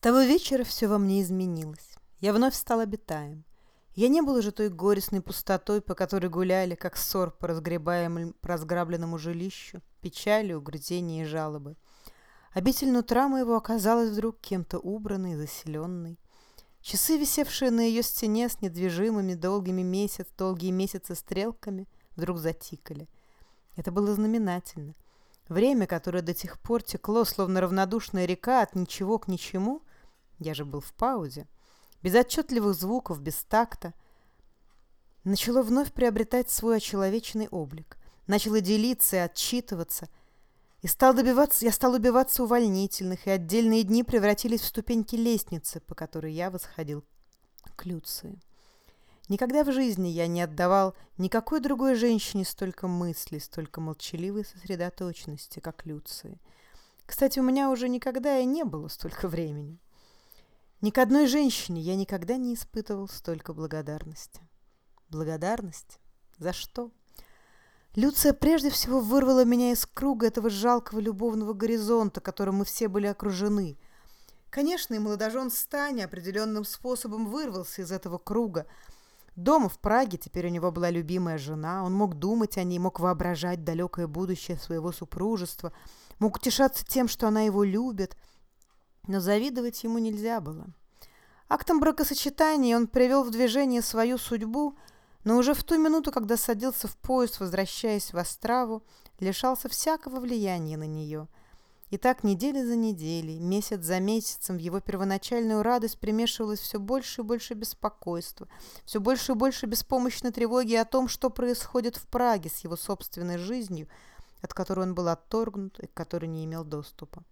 того вечера все во мне изменилось. Я вновь стал обитаем. Я не был уже той горестной пустотой, по которой гуляли, как ссор по разгребаемому, разграбленному жилищу, печали, угрызения и жалобы. Обитель нутра моего оказалась вдруг кем-то убранной и заселенной. Часы, висевшие на ее стене с недвижимыми долгими месяц, долгие месяцы стрелками, вдруг затикали. Это было знаменательно. Время, которое до тех пор текло, словно равнодушная река от ничего к ничему, я же был в паузе, без отчетливых звуков, без такта, начало вновь приобретать свой очеловеченный облик, начало делиться и отчитываться, и стал добиваться, я стал убиваться увольнительных, и отдельные дни превратились в ступеньки лестницы, по которой я восходил к Люции. Никогда в жизни я не отдавал никакой другой женщине столько мыслей, столько молчаливой сосредоточенности, как Люции. Кстати, у меня уже никогда и не было столько времени. Ни к одной женщине я никогда не испытывал столько благодарности. Благодарность? За что? Люция прежде всего вырвала меня из круга этого жалкого любовного горизонта, которым мы все были окружены. Конечно, и молодожен Стани определенным способом вырвался из этого круга – Дома в Праге теперь у него была любимая жена, он мог думать о ней, мог воображать далекое будущее своего супружества, мог утешаться тем, что она его любит, но завидовать ему нельзя было. Актом бракосочетания он привел в движение свою судьбу, но уже в ту минуту, когда садился в поезд, возвращаясь в Остраву, лишался всякого влияния на нее – и так неделя за неделей, месяц за месяцем в его первоначальную радость примешивалось все больше и больше беспокойства, все больше и больше беспомощной тревоги о том, что происходит в Праге с его собственной жизнью, от которой он был отторгнут и к которой не имел доступа.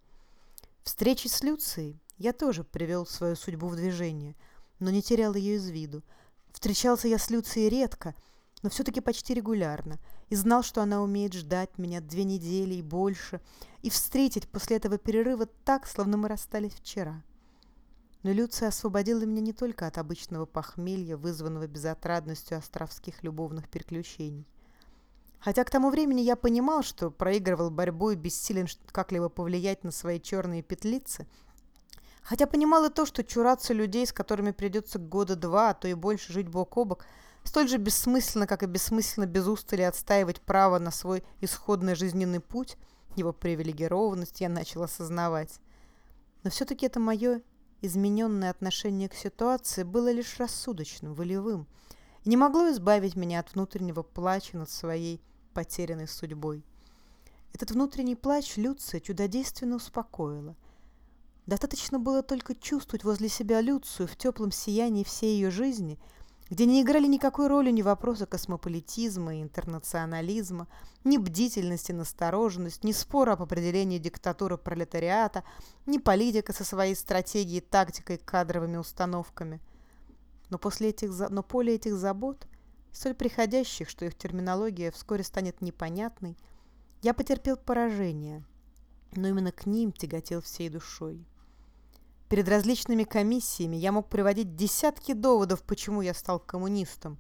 Встречи с Люцией я тоже привел свою судьбу в движение, но не терял ее из виду. Встречался я с Люцией редко – но все-таки почти регулярно, и знал, что она умеет ждать меня две недели и больше, и встретить после этого перерыва так, словно мы расстались вчера. Но Люция освободила меня не только от обычного похмелья, вызванного безотрадностью островских любовных приключений. Хотя к тому времени я понимал, что проигрывал борьбу и бессилен как-либо повлиять на свои черные петлицы, хотя понимал и то, что чураться людей, с которыми придется года два, а то и больше жить бок о бок – Столь же бессмысленно, как и бессмысленно без устали отстаивать право на свой исходный жизненный путь, его привилегированность я начал осознавать. Но все-таки это мое измененное отношение к ситуации было лишь рассудочным, волевым, не могло избавить меня от внутреннего плача над своей потерянной судьбой. Этот внутренний плач Люция чудодейственно успокоила. Достаточно было только чувствовать возле себя Люцию в теплом сиянии всей ее жизни – где не играли никакой роли ни вопросы космополитизма и интернационализма, ни бдительность и настороженность, ни спор об определении диктатуры пролетариата, ни политика со своей стратегией, тактикой, кадровыми установками. Но, после этих, но поле этих забот, столь приходящих, что их терминология вскоре станет непонятной, я потерпел поражение, но именно к ним тяготел всей душой. Перед различными комиссиями я мог приводить десятки доводов, почему я стал коммунистом.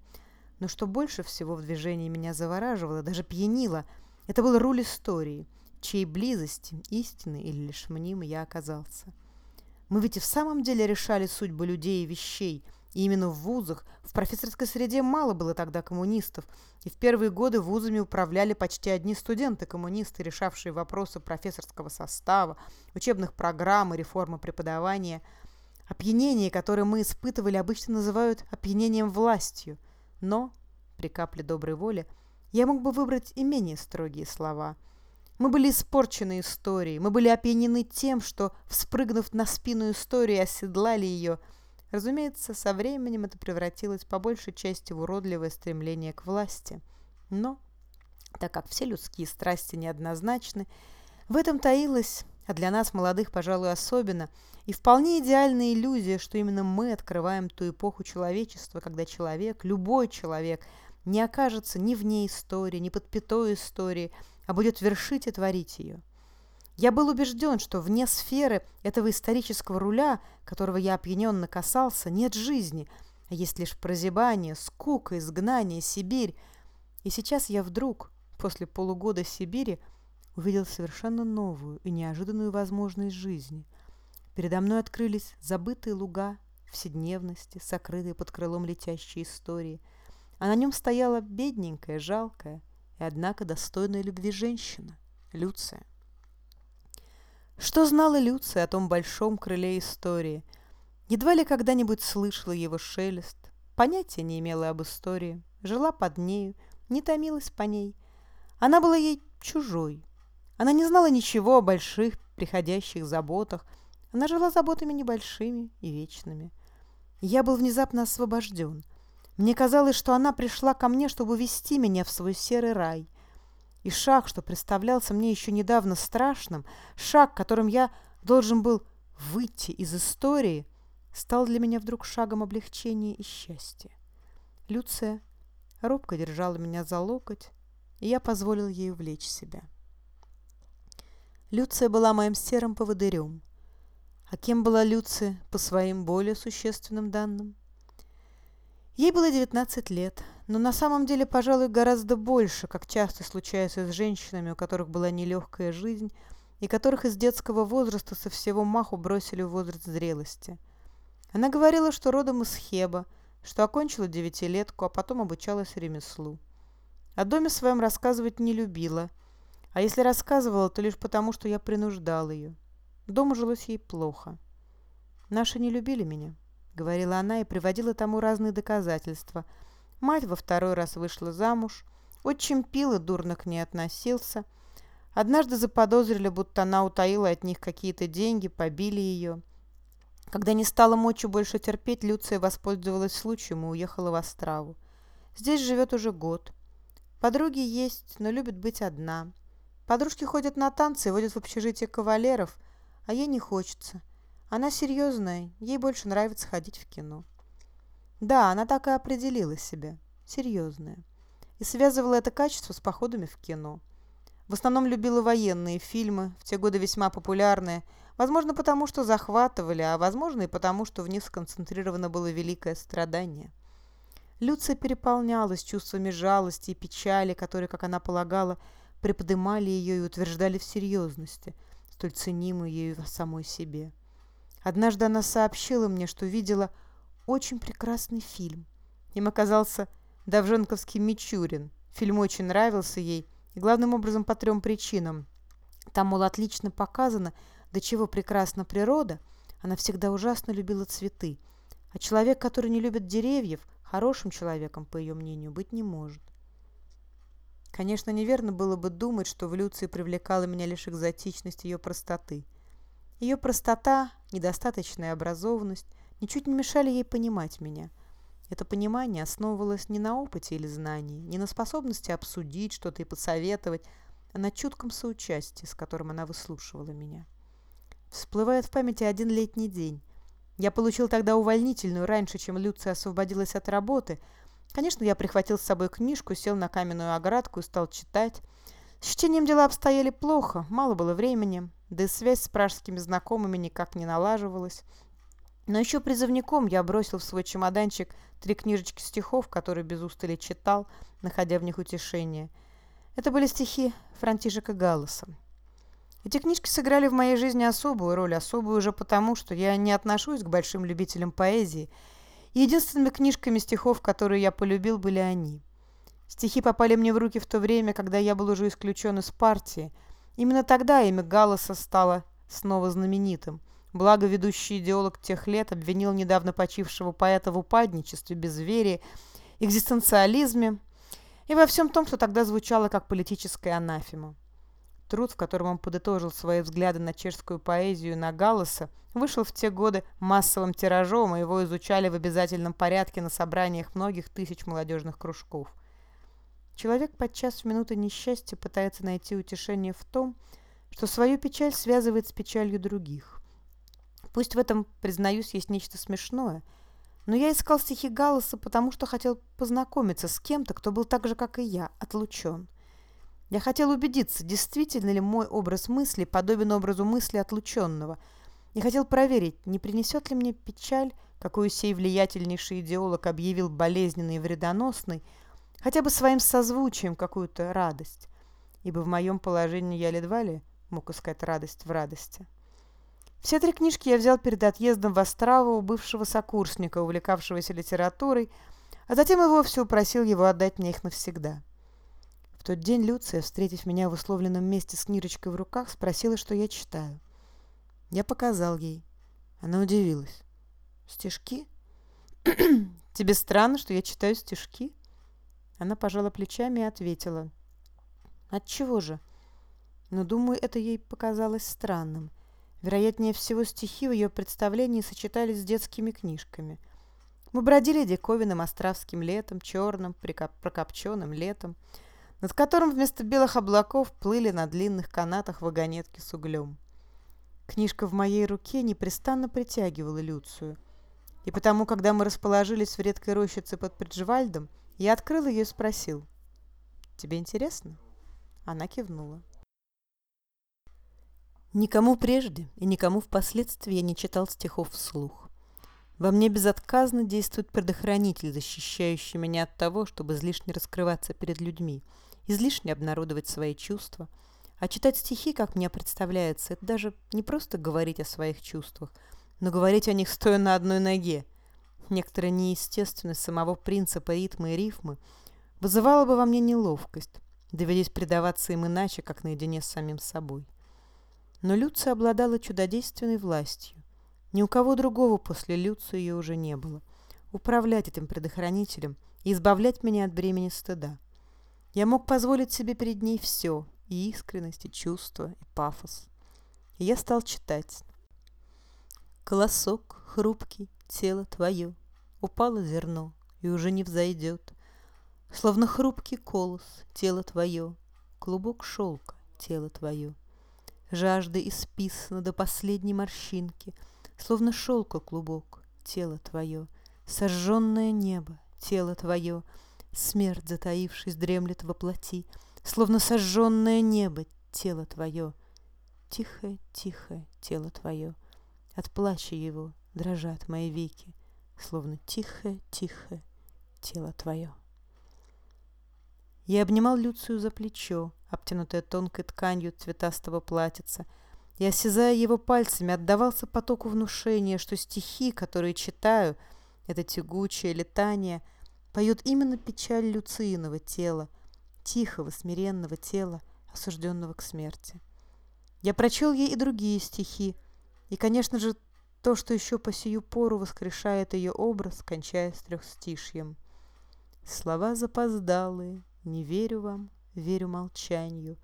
Но что больше всего в движении меня завораживало, даже пьянило, это был руль истории, чьей близости, истины или лишь мнимой я оказался. Мы ведь и в самом деле решали судьбы людей и вещей – именно в вузах, в профессорской среде мало было тогда коммунистов, и в первые годы вузами управляли почти одни студенты-коммунисты, решавшие вопросы профессорского состава, учебных программ и реформы преподавания. Опьянение, которое мы испытывали, обычно называют опьянением властью. Но, при капле доброй воли, я мог бы выбрать и менее строгие слова. Мы были испорчены историей, мы были опьянены тем, что, вспрыгнув на спину истории, оседлали ее – Разумеется, со временем это превратилось по большей части в уродливое стремление к власти. Но, так как все людские страсти неоднозначны, в этом таилась, а для нас, молодых, пожалуй, особенно, и вполне идеальная иллюзия, что именно мы открываем ту эпоху человечества, когда человек, любой человек, не окажется ни вне истории, ни под пятой истории, а будет вершить и творить ее. Я был убежден, что вне сферы этого исторического руля, которого я опьяненно касался, нет жизни, а есть лишь прозябание, скука, изгнание, Сибирь. И сейчас я вдруг, после полугода Сибири, увидел совершенно новую и неожиданную возможность жизни. Передо мной открылись забытые луга вседневности, сокрытые под крылом летящей истории, а на нем стояла бедненькая, жалкая и, однако, достойная любви женщина, Люция. Что знала Люция о том большом крыле истории? Едва ли когда-нибудь слышала его шелест, понятия не имела об истории, жила под нею, не томилась по ней. Она была ей чужой. Она не знала ничего о больших приходящих заботах. Она жила заботами небольшими и вечными. Я был внезапно освобожден. Мне казалось, что она пришла ко мне, чтобы вести меня в свой серый рай — и шаг, что представлялся мне еще недавно страшным, шаг, которым я должен был выйти из истории, стал для меня вдруг шагом облегчения и счастья. Люция робко держала меня за локоть, и я позволил ей увлечь себя. Люция была моим серым поводырем. А кем была Люция по своим более существенным данным? Ей было 19 лет, но на самом деле, пожалуй, гораздо больше, как часто случается с женщинами, у которых была нелегкая жизнь, и которых из детского возраста со всего маху бросили в возраст зрелости. Она говорила, что родом из Хеба, что окончила девятилетку, а потом обучалась ремеслу. О доме своем рассказывать не любила, а если рассказывала, то лишь потому, что я принуждал ее. Дома жилось ей плохо. Наши не любили меня, говорила она и приводила тому разные доказательства – Мать во второй раз вышла замуж. Отчим пил и дурно к ней относился. Однажды заподозрили, будто она утаила от них какие-то деньги, побили ее. Когда не стало мочи больше терпеть, Люция воспользовалась случаем и уехала в Острову. Здесь живет уже год. Подруги есть, но любит быть одна. Подружки ходят на танцы и водят в общежитие кавалеров, а ей не хочется. Она серьезная, ей больше нравится ходить в кино. Да, она так и определила себя. Серьезная. И связывала это качество с походами в кино. В основном любила военные фильмы, в те годы весьма популярные, возможно, потому что захватывали, а возможно и потому, что в них сконцентрировано было великое страдание. Люция переполнялась чувствами жалости и печали, которые, как она полагала, приподымали ее и утверждали в серьезности, столь ценимую ею самой себе. Однажды она сообщила мне, что видела очень прекрасный фильм. Им оказался Давженковский Мичурин. Фильм очень нравился ей, и главным образом по трем причинам. Там, мол, отлично показано, до чего прекрасна природа. Она всегда ужасно любила цветы. А человек, который не любит деревьев, хорошим человеком, по ее мнению, быть не может. Конечно, неверно было бы думать, что в Люции привлекала меня лишь экзотичность ее простоты. Ее простота, недостаточная образованность, ничуть не мешали ей понимать меня. Это понимание основывалось не на опыте или знании, не на способности обсудить что-то и посоветовать, а на чутком соучастии, с которым она выслушивала меня. Всплывает в памяти один летний день. Я получил тогда увольнительную раньше, чем Люция освободилась от работы. Конечно, я прихватил с собой книжку, сел на каменную оградку и стал читать. С чтением дела обстояли плохо, мало было времени, да и связь с пражскими знакомыми никак не налаживалась. Но еще призывником я бросил в свой чемоданчик три книжечки стихов, которые без устали читал, находя в них утешение. Это были стихи Франтишека Галласа. Эти книжки сыграли в моей жизни особую роль, особую уже потому, что я не отношусь к большим любителям поэзии. И единственными книжками стихов, которые я полюбил, были они. Стихи попали мне в руки в то время, когда я был уже исключен из партии. Именно тогда имя Галласа стало снова знаменитым. Благо, ведущий идеолог тех лет обвинил недавно почившего поэта в упадничестве, безверии, экзистенциализме и во всем том, что тогда звучало как политическая анафема. Труд, в котором он подытожил свои взгляды на чешскую поэзию и на Галласа, вышел в те годы массовым тиражом, и его изучали в обязательном порядке на собраниях многих тысяч молодежных кружков. Человек подчас в минуты несчастья пытается найти утешение в том, что свою печаль связывает с печалью других. Пусть в этом, признаюсь, есть нечто смешное, но я искал стихи Галласа, потому что хотел познакомиться с кем-то, кто был так же, как и я, отлучен. Я хотел убедиться, действительно ли мой образ мысли подобен образу мысли отлученного. Я хотел проверить, не принесет ли мне печаль, какую сей влиятельнейший идеолог объявил болезненной и вредоносной, хотя бы своим созвучием какую-то радость, ибо в моем положении я едва ли мог искать радость в радости. Все три книжки я взял перед отъездом в Острову у бывшего сокурсника, увлекавшегося литературой, а затем и вовсе упросил его отдать мне их навсегда. В тот день Люция, встретив меня в условленном месте с книжечкой в руках, спросила, что я читаю. Я показал ей. Она удивилась. «Стишки? Тебе странно, что я читаю стишки?» Она пожала плечами и ответила. «Отчего же?» Но, думаю, это ей показалось странным. Вероятнее всего, стихи в ее представлении сочетались с детскими книжками. Мы бродили диковинным островским летом, черным, прокопченным летом, над которым вместо белых облаков плыли на длинных канатах вагонетки с углем. Книжка в моей руке непрестанно притягивала Люцию. И потому, когда мы расположились в редкой рощице под Приджвальдом, я открыл ее и спросил. «Тебе интересно?» Она кивнула. Никому прежде и никому впоследствии я не читал стихов вслух. Во мне безотказно действует предохранитель, защищающий меня от того, чтобы излишне раскрываться перед людьми, излишне обнародовать свои чувства. А читать стихи, как мне представляется, это даже не просто говорить о своих чувствах, но говорить о них стоя на одной ноге. Некоторая неестественность самого принципа ритма и рифмы вызывала бы во мне неловкость, доведясь предаваться им иначе, как наедине с самим собой. Но Люция обладала чудодейственной властью. Ни у кого другого после Люции ее уже не было. Управлять этим предохранителем и избавлять меня от бремени стыда. Я мог позволить себе перед ней все — и искренность, и чувство, и пафос. И я стал читать. Колосок хрупкий, тело твое, Упало зерно и уже не взойдет. Словно хрупкий колос, тело твое, Клубок шелка, тело твое — Жажды исписано до последней морщинки, Словно шелка клубок, тело твое, Сожженное небо, тело твое, Смерть, затаившись, дремлет во плоти, Словно сожженное небо, тело твое, Тихое, тихое тело твое, От плача его дрожат мои веки, Словно тихое, тихое тело твое. Я обнимал Люцию за плечо, обтянутое тонкой тканью цветастого платьица, и, осязая его пальцами, отдавался потоку внушения, что стихи, которые читаю, это тягучее летание, поют именно печаль Люцииного тела, тихого, смиренного тела, осужденного к смерти. Я прочел ей и другие стихи, и, конечно же, то, что еще по сию пору воскрешает ее образ, кончаясь трехстишьем. Слова запоздалые, не верю вам, верю молчанию.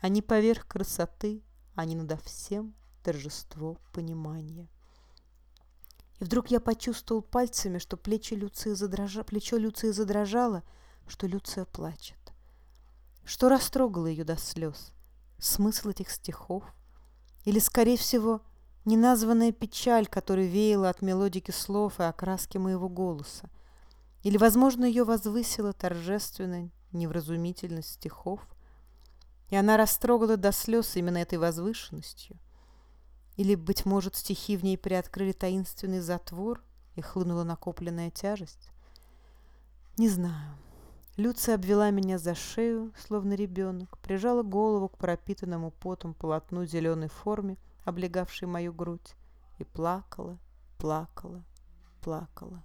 Они поверх красоты, они надо всем торжество понимания. И вдруг я почувствовал пальцами, что плечи Люции задрожа... плечо Люции задрожало, что Люция плачет. Что растрогало ее до слез? Смысл этих стихов? Или, скорее всего, неназванная печаль, которая веяла от мелодики слов и окраски моего голоса? Или, возможно, ее возвысила торжественная невразумительность стихов, и она растрогала до слез именно этой возвышенностью. Или, быть может, стихи в ней приоткрыли таинственный затвор и хлынула накопленная тяжесть? Не знаю. Люция обвела меня за шею, словно ребенок, прижала голову к пропитанному потом полотну зеленой форме, облегавшей мою грудь, и плакала, плакала, плакала.